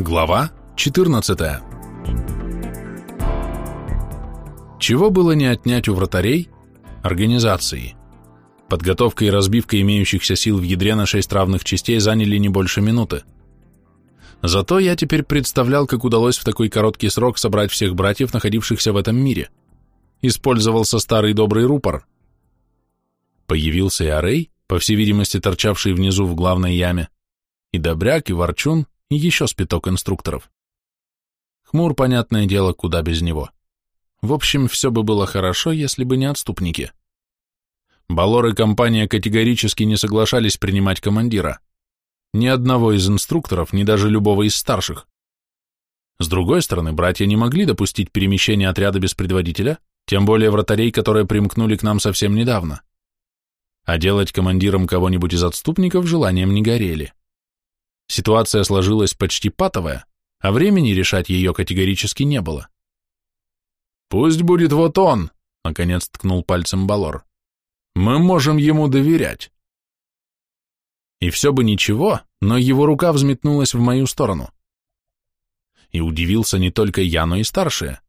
Глава 14 Чего было не отнять у вратарей? Организации. Подготовка и разбивка имеющихся сил в ядре на шесть равных частей заняли не больше минуты. Зато я теперь представлял, как удалось в такой короткий срок собрать всех братьев, находившихся в этом мире. Использовался старый добрый рупор. Появился и Арей, по всей видимости торчавший внизу в главной яме, и Добряк, и Ворчун, еще спиток инструкторов. Хмур, понятное дело, куда без него. В общем, все бы было хорошо, если бы не отступники. Балор и компания категорически не соглашались принимать командира. Ни одного из инструкторов, ни даже любого из старших. С другой стороны, братья не могли допустить перемещения отряда без предводителя, тем более вратарей, которые примкнули к нам совсем недавно. А делать командиром кого-нибудь из отступников желанием не горели. Ситуация сложилась почти патовая, а времени решать ее категорически не было. «Пусть будет вот он», — наконец ткнул пальцем Балор. «Мы можем ему доверять». И все бы ничего, но его рука взметнулась в мою сторону. И удивился не только я, но и старшие.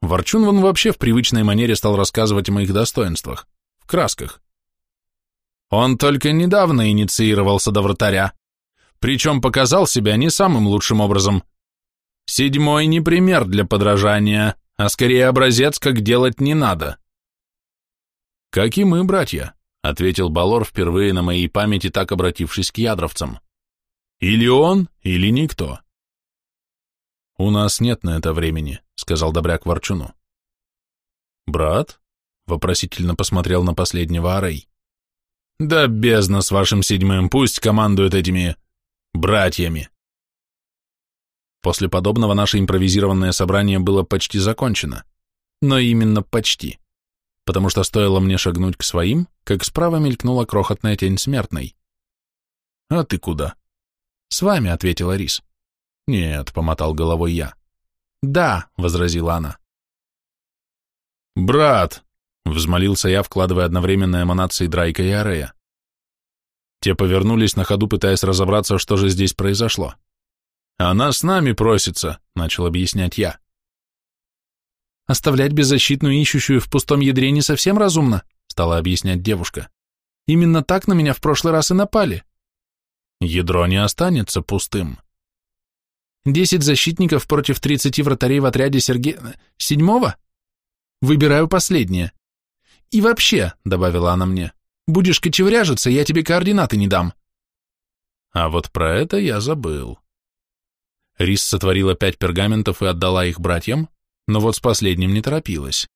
Ворчун вон вообще в привычной манере стал рассказывать о моих достоинствах, в красках. Он только недавно инициировался до вратаря, причем показал себя не самым лучшим образом. Седьмой не пример для подражания, а скорее образец, как делать не надо. «Как и мы, братья», — ответил Балор впервые на моей памяти, так обратившись к ядровцам. «Или он, или никто». «У нас нет на это времени», — сказал Добряк Ворчуну. «Брат?» — вопросительно посмотрел на последнего Арей. «Да бездна с вашим седьмым, пусть командует этими братьями. После подобного наше импровизированное собрание было почти закончено. Но именно почти. Потому что стоило мне шагнуть к своим, как справа мелькнула крохотная тень смертной. «А ты куда?» «С вами», — ответила Рис. «Нет», — помотал головой я. «Да», — возразила она. «Брат!» — взмолился я, вкладывая одновременно эманации Драйка и Арея. Те повернулись на ходу, пытаясь разобраться, что же здесь произошло. «Она с нами просится», — начал объяснять я. «Оставлять беззащитную ищущую в пустом ядре не совсем разумно», — стала объяснять девушка. «Именно так на меня в прошлый раз и напали». «Ядро не останется пустым». «Десять защитников против тридцати вратарей в отряде Сергея... Седьмого? Выбираю последнее. И вообще», — добавила она мне, Будешь кочевряжиться, я тебе координаты не дам. А вот про это я забыл. Рис сотворила пять пергаментов и отдала их братьям, но вот с последним не торопилась.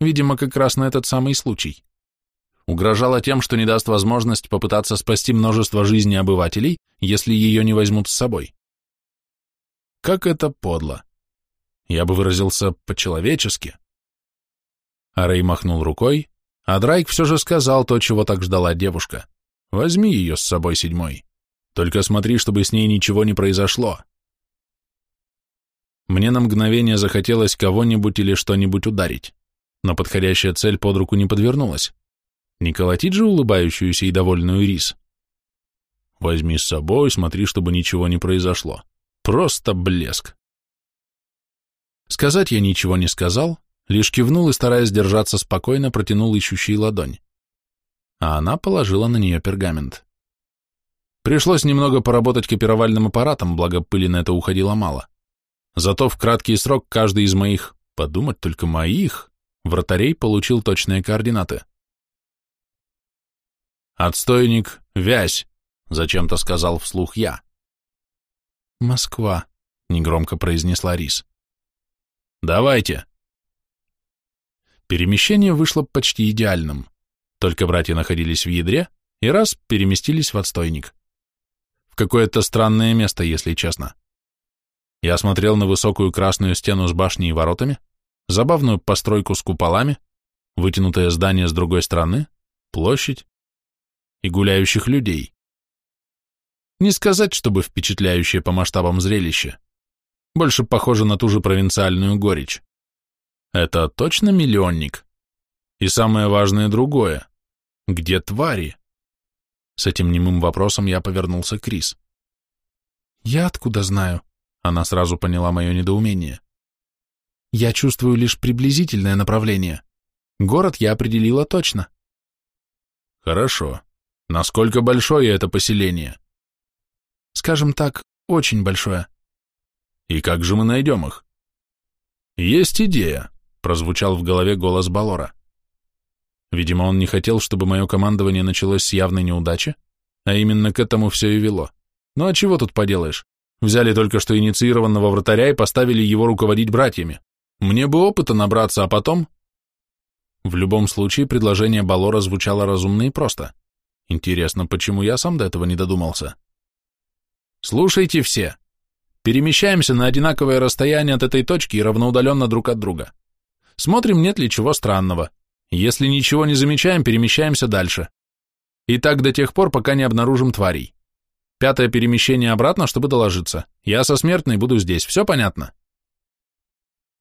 Видимо, как раз на этот самый случай. Угрожала тем, что не даст возможность попытаться спасти множество жизней обывателей, если ее не возьмут с собой. Как это подло. Я бы выразился по-человечески. А Рэй махнул рукой, а Драйк все же сказал то, чего так ждала девушка. Возьми ее с собой, седьмой. Только смотри, чтобы с ней ничего не произошло. Мне на мгновение захотелось кого-нибудь или что-нибудь ударить, но подходящая цель под руку не подвернулась. Не колотить же улыбающуюся и довольную рис. Возьми с собой, смотри, чтобы ничего не произошло. Просто блеск. Сказать я ничего не сказал, лишь кивнул и, стараясь держаться спокойно, протянул ищущий ладонь. А она положила на нее пергамент. Пришлось немного поработать копировальным аппаратом, благо пыли на это уходило мало. Зато в краткий срок каждый из моих, подумать только моих, вратарей получил точные координаты. «Отстойник, вязь!» — зачем-то сказал вслух я. «Москва», — негромко произнесла Рис. «Давайте!» Перемещение вышло почти идеальным. Только братья находились в ядре и раз переместились в отстойник. В какое-то странное место, если честно. Я смотрел на высокую красную стену с башней и воротами, забавную постройку с куполами, вытянутое здание с другой стороны, площадь и гуляющих людей. Не сказать, чтобы впечатляющее по масштабам зрелище. Больше похоже на ту же провинциальную горечь. Это точно миллионник? И самое важное другое. Где твари? С этим немым вопросом я повернулся к Крис. Я откуда знаю? Она сразу поняла мое недоумение. Я чувствую лишь приблизительное направление. Город я определила точно. Хорошо. Насколько большое это поселение? Скажем так, очень большое. И как же мы найдем их? Есть идея, прозвучал в голове голос Балора. Видимо, он не хотел, чтобы мое командование началось с явной неудачи, а именно к этому все и вело. Ну а чего тут поделаешь? Взяли только что инициированного вратаря и поставили его руководить братьями. Мне бы опыта набраться, а потом... В любом случае, предложение Балора звучало разумно и просто. Интересно, почему я сам до этого не додумался? Слушайте все. Перемещаемся на одинаковое расстояние от этой точки и равноудаленно друг от друга. Смотрим, нет ли чего странного. Если ничего не замечаем, перемещаемся дальше. И так до тех пор, пока не обнаружим тварей. Пятое перемещение обратно, чтобы доложиться. Я со смертной буду здесь, все понятно?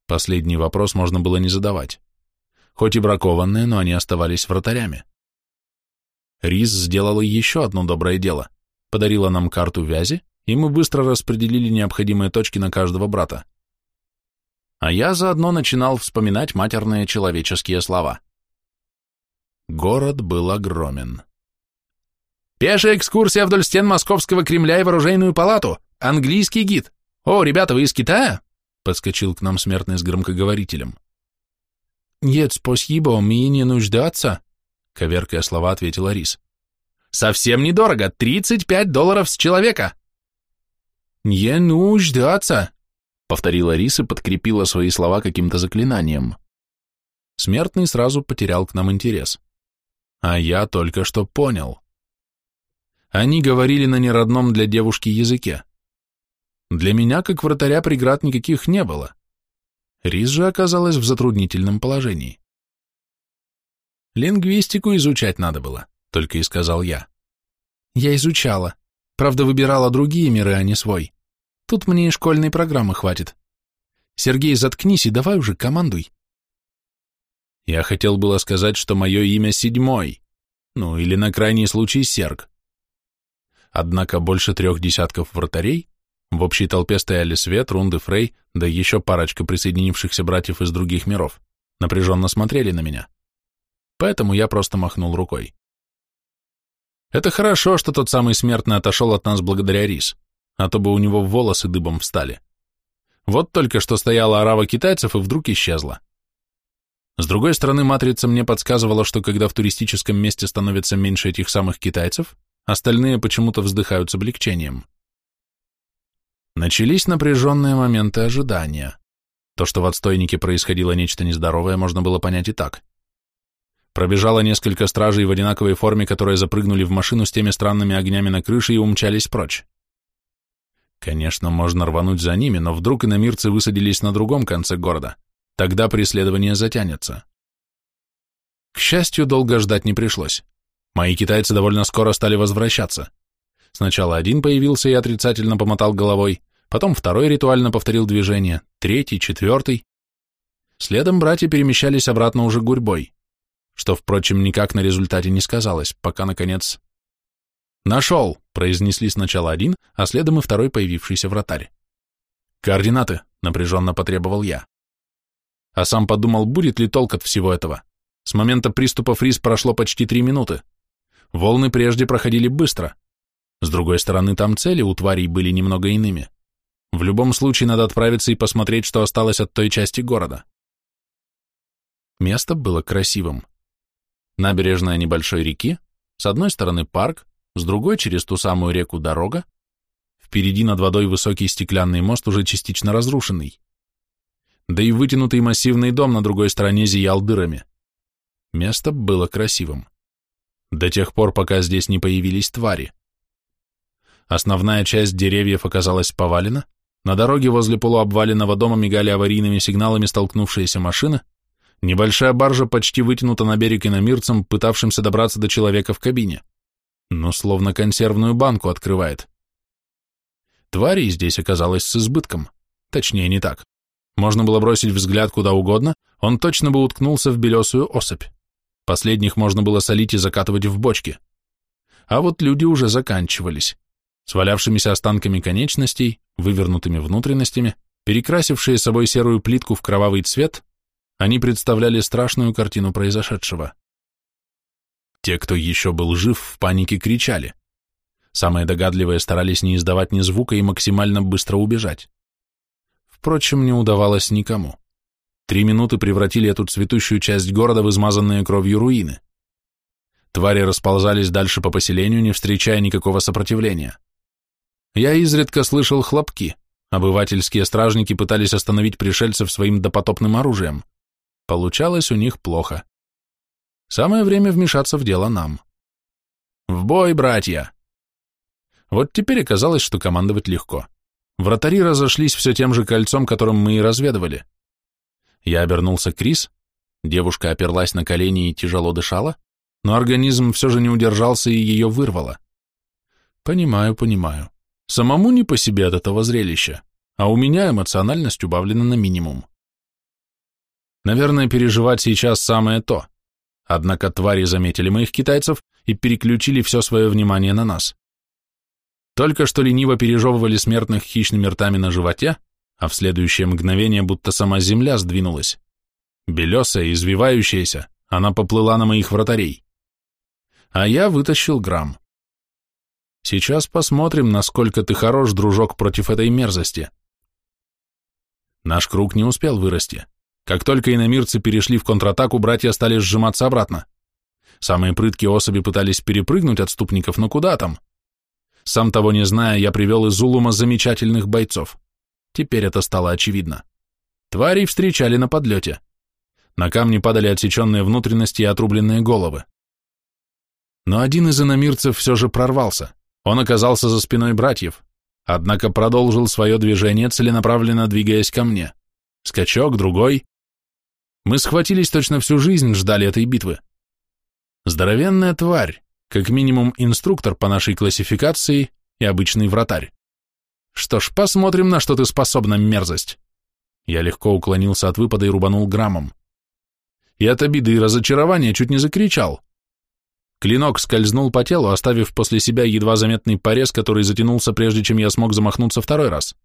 Последний вопрос можно было не задавать. Хоть и бракованные, но они оставались вратарями. Риз сделала еще одно доброе дело. Подарила нам карту вязи, и мы быстро распределили необходимые точки на каждого брата. А я заодно начинал вспоминать матерные человеческие слова. Город был огромен. «Пешая экскурсия вдоль стен Московского Кремля и вооружейную палату! Английский гид! О, ребята, вы из Китая?» Подскочил к нам смертный с громкоговорителем. «Нет, спасибо, мне не нуждаться», — коверкая слова ответила Рис. «Совсем недорого, 35 долларов с человека!» «Не нуждаться», — повторила Рис и подкрепила свои слова каким-то заклинанием. Смертный сразу потерял к нам интерес. А я только что понял. Они говорили на неродном для девушки языке. Для меня, как вратаря, преград никаких не было. Рис же оказалась в затруднительном положении. «Лингвистику изучать надо было», — только и сказал я. «Я изучала. Правда, выбирала другие миры, а не свой. Тут мне и школьной программы хватит. Сергей, заткнись и давай уже командуй. Я хотел было сказать, что мое имя Седьмой, ну или на крайний случай Серг. Однако больше трех десятков вратарей, в общей толпе стояли Свет, Рунды, Фрей, да еще парочка присоединившихся братьев из других миров, напряженно смотрели на меня. Поэтому я просто махнул рукой. Это хорошо, что тот самый смертный отошел от нас благодаря Рис, а то бы у него волосы дыбом встали. Вот только что стояла орава китайцев и вдруг исчезла. С другой стороны, матрица мне подсказывала, что когда в туристическом месте становится меньше этих самых китайцев, остальные почему-то вздыхают с облегчением. Начались напряженные моменты ожидания. То, что в отстойнике происходило нечто нездоровое, можно было понять и так. Пробежало несколько стражей в одинаковой форме, которые запрыгнули в машину с теми странными огнями на крыше и умчались прочь. Конечно, можно рвануть за ними, но вдруг иномирцы высадились на другом конце города. Тогда преследование затянется. К счастью, долго ждать не пришлось. Мои китайцы довольно скоро стали возвращаться. Сначала один появился и отрицательно помотал головой, потом второй ритуально повторил движение, третий, четвертый. Следом братья перемещались обратно уже гурьбой что, впрочем, никак на результате не сказалось, пока, наконец... «Нашел!» — произнесли сначала один, а следом и второй появившийся вратарь. «Координаты!» — напряженно потребовал я. А сам подумал, будет ли толк от всего этого. С момента приступа фриз прошло почти три минуты. Волны прежде проходили быстро. С другой стороны, там цели у тварей были немного иными. В любом случае надо отправиться и посмотреть, что осталось от той части города. Место было красивым. Набережная небольшой реки, с одной стороны парк, с другой через ту самую реку дорога, впереди над водой высокий стеклянный мост, уже частично разрушенный. Да и вытянутый массивный дом на другой стороне зиял дырами. Место было красивым. До тех пор, пока здесь не появились твари. Основная часть деревьев оказалась повалена, на дороге возле полуобваленного дома мигали аварийными сигналами столкнувшиеся машины, Небольшая баржа почти вытянута на берег иномирцем, пытавшимся добраться до человека в кабине. Но словно консервную банку открывает. Тварей здесь оказалось с избытком. Точнее, не так. Можно было бросить взгляд куда угодно, он точно бы уткнулся в белесую особь. Последних можно было солить и закатывать в бочки. А вот люди уже заканчивались. с останками конечностей, вывернутыми внутренностями, перекрасившие собой серую плитку в кровавый цвет, они представляли страшную картину произошедшего. Те, кто еще был жив, в панике кричали. Самые догадливые старались не издавать ни звука и максимально быстро убежать. Впрочем, не удавалось никому. Три минуты превратили эту цветущую часть города в измазанные кровью руины. Твари расползались дальше по поселению, не встречая никакого сопротивления. Я изредка слышал хлопки. Обывательские стражники пытались остановить пришельцев своим допотопным оружием. Получалось у них плохо. Самое время вмешаться в дело нам. В бой, братья! Вот теперь оказалось, что командовать легко. Вратари разошлись все тем же кольцом, которым мы и разведывали. Я обернулся к Крис, девушка оперлась на колени и тяжело дышала, но организм все же не удержался и ее вырвало. Понимаю, понимаю. Самому не по себе от этого зрелища, а у меня эмоциональность убавлена на минимум. Наверное, переживать сейчас самое то. Однако твари заметили моих китайцев и переключили все свое внимание на нас. Только что лениво пережевывали смертных хищными ртами на животе, а в следующее мгновение будто сама земля сдвинулась. Белесая, извивающаяся, она поплыла на моих вратарей. А я вытащил грамм. Сейчас посмотрим, насколько ты хорош, дружок, против этой мерзости. Наш круг не успел вырасти. Как только иномирцы перешли в контратаку, братья стали сжиматься обратно. Самые прыткие особи пытались перепрыгнуть отступников, но куда там? Сам того не зная, я привел из Улума замечательных бойцов. Теперь это стало очевидно. Тварей встречали на подлете. На камни падали отсеченные внутренности и отрубленные головы. Но один из иномирцев все же прорвался. Он оказался за спиной братьев, однако продолжил свое движение, целенаправленно двигаясь ко мне. Скачок, другой. Мы схватились точно всю жизнь, ждали этой битвы. Здоровенная тварь, как минимум инструктор по нашей классификации и обычный вратарь. Что ж, посмотрим, на что ты способна, мерзость. Я легко уклонился от выпада и рубанул граммом. И от обиды и разочарования чуть не закричал. Клинок скользнул по телу, оставив после себя едва заметный порез, который затянулся, прежде чем я смог замахнуться второй раз.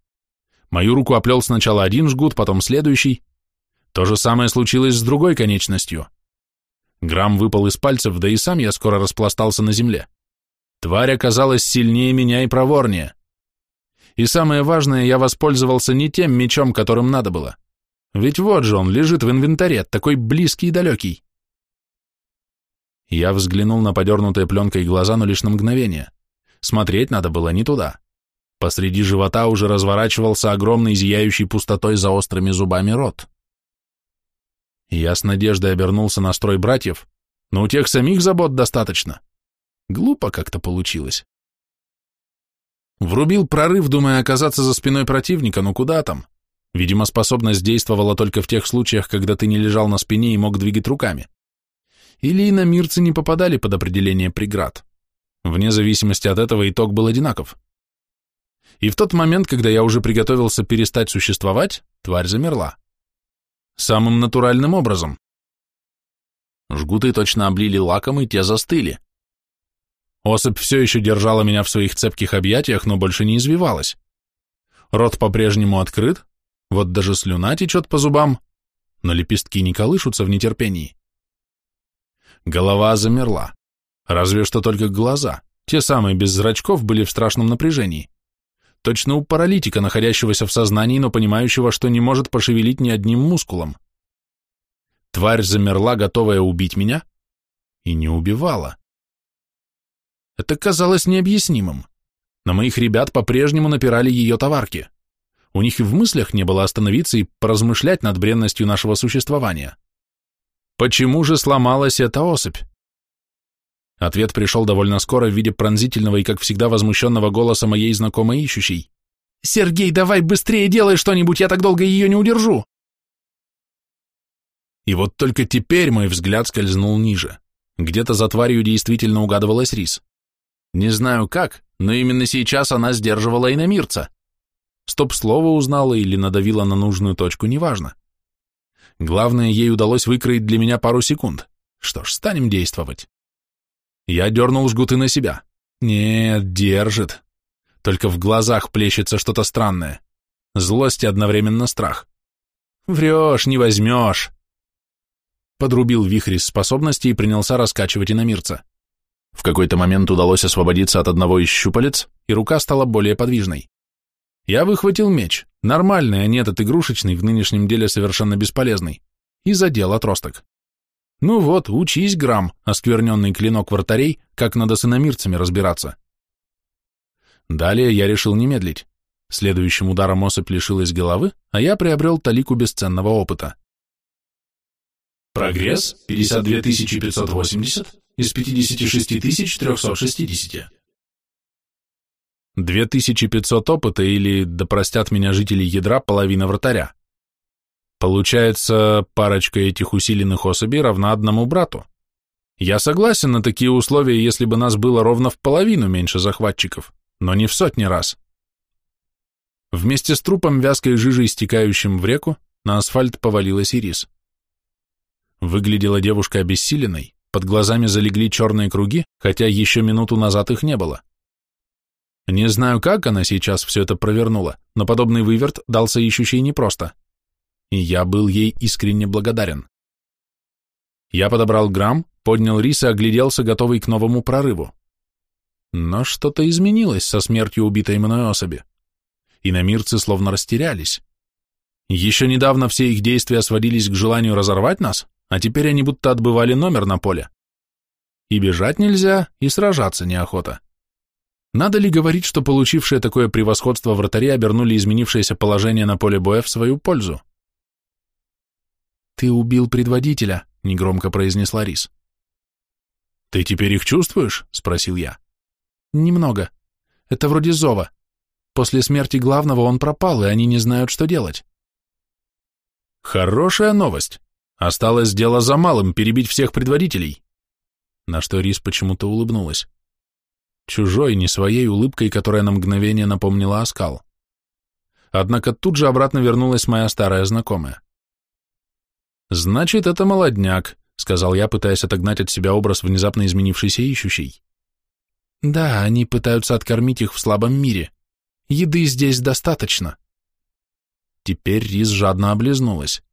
Мою руку оплел сначала один жгут, потом следующий. То же самое случилось с другой конечностью. Грамм выпал из пальцев, да и сам я скоро распластался на земле. Тварь оказалась сильнее меня и проворнее. И самое важное, я воспользовался не тем мечом, которым надо было. Ведь вот же он лежит в инвентаре, такой близкий и далекий. Я взглянул на подернутые пленкой глаза, но лишь на мгновение. Смотреть надо было не туда. Посреди живота уже разворачивался огромный зияющий пустотой за острыми зубами рот. Я с надеждой обернулся на строй братьев, но у тех самих забот достаточно. Глупо как-то получилось. Врубил прорыв, думая оказаться за спиной противника, но куда там? Видимо, способность действовала только в тех случаях, когда ты не лежал на спине и мог двигать руками. Или иномирцы не попадали под определение преград. Вне зависимости от этого итог был одинаков. И в тот момент, когда я уже приготовился перестать существовать, тварь замерла. Самым натуральным образом. Жгуты точно облили лаком, и те застыли. Особь все еще держала меня в своих цепких объятиях, но больше не извивалась. Рот по-прежнему открыт, вот даже слюна течет по зубам, но лепестки не колышутся в нетерпении. Голова замерла. Разве что только глаза, те самые без зрачков, были в страшном напряжении. Точно у паралитика, находящегося в сознании, но понимающего, что не может пошевелить ни одним мускулом. Тварь замерла, готовая убить меня, и не убивала. Это казалось необъяснимым. На моих ребят по-прежнему напирали ее товарки. У них и в мыслях не было остановиться и поразмышлять над бренностью нашего существования. Почему же сломалась эта особь? Ответ пришел довольно скоро в виде пронзительного и, как всегда, возмущенного голоса моей знакомой ищущей. «Сергей, давай быстрее делай что-нибудь, я так долго ее не удержу!» И вот только теперь мой взгляд скользнул ниже. Где-то за тварью действительно угадывалась рис. Не знаю как, но именно сейчас она сдерживала иномирца. Стоп-слово узнала или надавила на нужную точку, неважно. Главное, ей удалось выкроить для меня пару секунд. Что ж, станем действовать. Я дернул жгуты на себя. Нет, держит. только в глазах плещется что-то странное. Злость и одновременно страх. Врешь, не возьмешь. Подрубил вихрь из способностей и принялся раскачивать иномирца. В какой-то момент удалось освободиться от одного из щупалец, и рука стала более подвижной. Я выхватил меч, нормальный, а не этот игрушечный, в нынешнем деле совершенно бесполезный, и задел отросток. Ну вот, учись, грамм, оскверненный клинок вратарей, как надо с иномирцами разбираться. Далее я решил не медлить. Следующим ударом особь лишилась головы, а я приобрел талику бесценного опыта. Прогресс 52580 из 56360. 2500 опыта или, да простят меня жители ядра, половина вратаря. Получается, парочка этих усиленных особей равна одному брату. Я согласен на такие условия, если бы нас было ровно в половину меньше захватчиков, но не в сотни раз. Вместе с трупом вязкой жижей, стекающим в реку, на асфальт повалилась ирис. Выглядела девушка обессиленной, под глазами залегли черные круги, хотя еще минуту назад их не было. Не знаю, как она сейчас все это провернула, но подобный выверт дался ищущей непросто. И я был ей искренне благодарен. Я подобрал грамм, поднял рис и огляделся, готовый к новому прорыву. Но что-то изменилось со смертью убитой мной особи и намирцы словно растерялись. Еще недавно все их действия сводились к желанию разорвать нас, а теперь они будто отбывали номер на поле. И бежать нельзя, и сражаться неохота. Надо ли говорить, что получившие такое превосходство вратари обернули изменившееся положение на поле боя в свою пользу? «Ты убил предводителя», — негромко произнесла Рис. «Ты теперь их чувствуешь?» — спросил я. «Немного. Это вроде зова. После смерти главного он пропал, и они не знают, что делать. Хорошая новость. Осталось дело за малым — перебить всех предводителей. На что Рис почему-то улыбнулась. Чужой, не своей улыбкой, которая на мгновение напомнила оскал. Однако тут же обратно вернулась моя старая знакомая. «Значит, это молодняк», — сказал я, пытаясь отогнать от себя образ внезапно изменившейся ищущей. «Да, они пытаются откормить их в слабом мире. Еды здесь достаточно. Теперь Рис жадно облизнулась.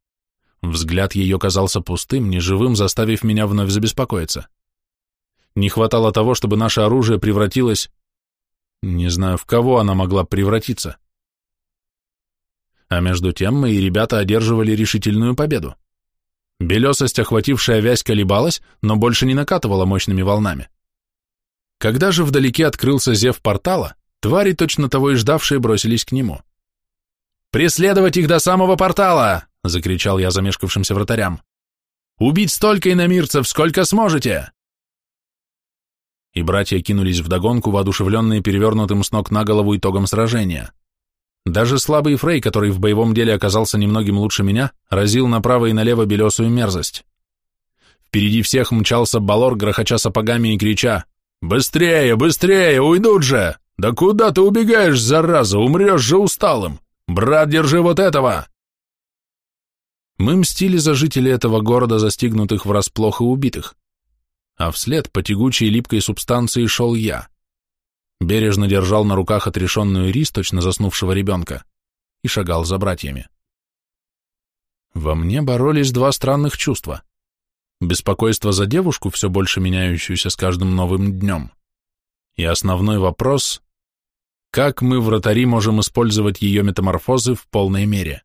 Взгляд ее казался пустым, неживым, заставив меня вновь забеспокоиться. Не хватало того, чтобы наше оружие превратилось... Не знаю, в кого она могла превратиться. А между тем мои ребята одерживали решительную победу. Белесость, охватившая вязь, колебалась, но больше не накатывала мощными волнами. Когда же вдалеке открылся зев портала, Твари, точно того и ждавшие, бросились к нему. «Преследовать их до самого портала!» — закричал я замешкавшимся вратарям. «Убить столько иномирцев, сколько сможете!» И братья кинулись вдогонку, воодушевленные перевернутым с ног на голову итогом сражения. Даже слабый Фрей, который в боевом деле оказался немногим лучше меня, разил направо и налево белесую мерзость. Впереди всех мчался Балор, грохоча сапогами и крича «Быстрее, быстрее, уйдут же!» «Да куда ты убегаешь, зараза? Умрешь же усталым! Брат, держи вот этого!» Мы мстили за жителей этого города, застигнутых врасплох и убитых. А вслед по тягучей липкой субстанции шел я. Бережно держал на руках отрешенную рис, точно заснувшего ребенка, и шагал за братьями. Во мне боролись два странных чувства. Беспокойство за девушку, все больше меняющуюся с каждым новым днем, и основной вопрос как мы, вратари, можем использовать ее метаморфозы в полной мере.